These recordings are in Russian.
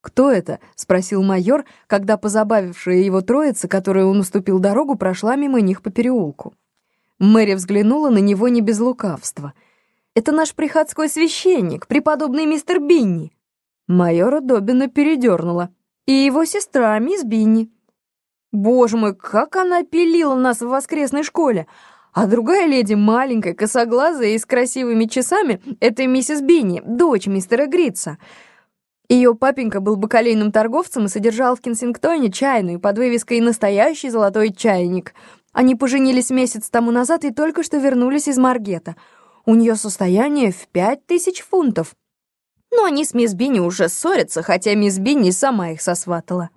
«Кто это?» — спросил майор, когда позабавившая его троица, которой он уступил дорогу, прошла мимо них по переулку. Мэри взглянула на него не без лукавства. «Это наш приходской священник, преподобный мистер Бинни». Майора Добина передернула. «И его сестра, мисс Бинни». «Боже мой, как она пилила нас в воскресной школе!» А другая леди, маленькая, косоглазая и с красивыми часами, это миссис Бинни, дочь мистера Гритса. Ее папенька был бакалейным торговцем и содержал в Кенсингтоне чайную под вывеской «Настоящий золотой чайник». Они поженились месяц тому назад и только что вернулись из Маргета. У нее состояние в пять тысяч фунтов. Но они с мисс Бинни уже ссорятся, хотя мисс Бинни сама их сосватала.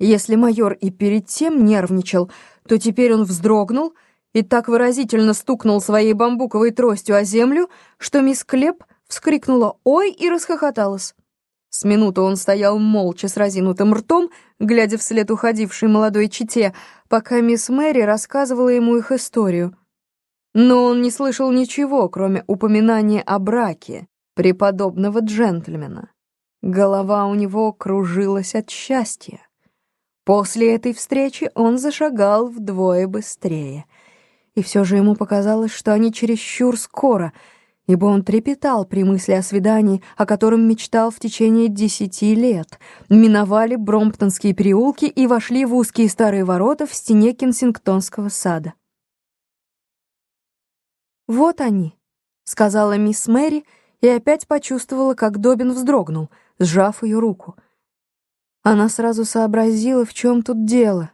Если майор и перед тем нервничал, то теперь он вздрогнул и так выразительно стукнул своей бамбуковой тростью о землю, что мисс Клеп вскрикнула «Ой!» и расхохоталась. С минуту он стоял молча с разинутым ртом, глядя вслед уходившей молодой чете, пока мисс Мэри рассказывала ему их историю. Но он не слышал ничего, кроме упоминания о браке преподобного джентльмена. Голова у него кружилась от счастья. После этой встречи он зашагал вдвое быстрее. И все же ему показалось, что они чересчур скоро — ибо он трепетал при мысли о свидании, о котором мечтал в течение десяти лет. Миновали Бромптонские переулки и вошли в узкие старые ворота в стене Кенсингтонского сада. «Вот они», — сказала мисс Мэри, и опять почувствовала, как Добин вздрогнул, сжав ее руку. Она сразу сообразила, в чем тут дело.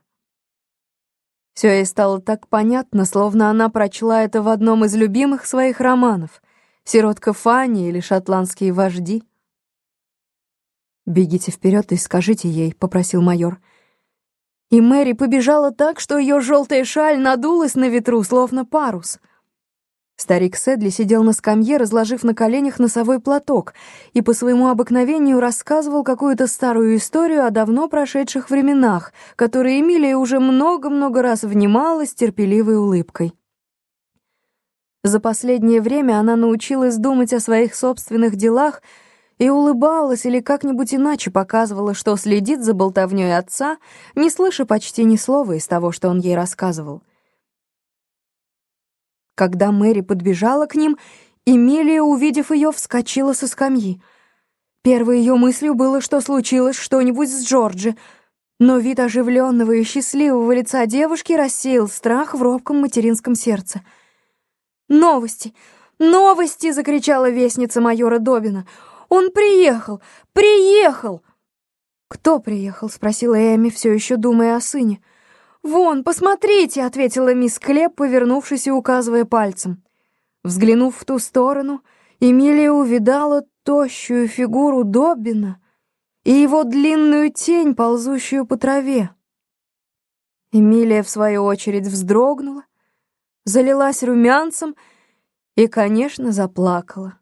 Все ей стало так понятно, словно она прочла это в одном из любимых своих романов — Сиротка Фанни или шотландские вожди?» «Бегите вперед и скажите ей», — попросил майор. И Мэри побежала так, что ее желтая шаль надулась на ветру, словно парус. Старик Сэдли сидел на скамье, разложив на коленях носовой платок, и по своему обыкновению рассказывал какую-то старую историю о давно прошедших временах, которые Эмилия уже много-много раз внимала с терпеливой улыбкой. За последнее время она научилась думать о своих собственных делах и улыбалась или как-нибудь иначе показывала, что следит за болтовнёй отца, не слыша почти ни слова из того, что он ей рассказывал. Когда Мэри подбежала к ним, Эмилия, увидев ее, вскочила со скамьи. Первой ее мыслью было, что случилось что-нибудь с Джорджи, но вид оживленного и счастливого лица девушки рассеял страх в робком материнском сердце — «Новости! Новости!» — закричала вестница майора Добина. «Он приехал! Приехал!» «Кто приехал?» — спросила Эми, все еще думая о сыне. «Вон, посмотрите!» — ответила мисс Клеп, повернувшись и указывая пальцем. Взглянув в ту сторону, Эмилия увидала тощую фигуру Добина и его длинную тень, ползущую по траве. Эмилия, в свою очередь, вздрогнула, залилась румянцем и, конечно, заплакала.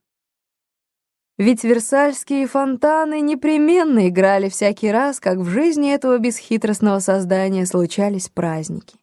Ведь версальские фонтаны непременно играли всякий раз, как в жизни этого бесхитростного создания случались праздники.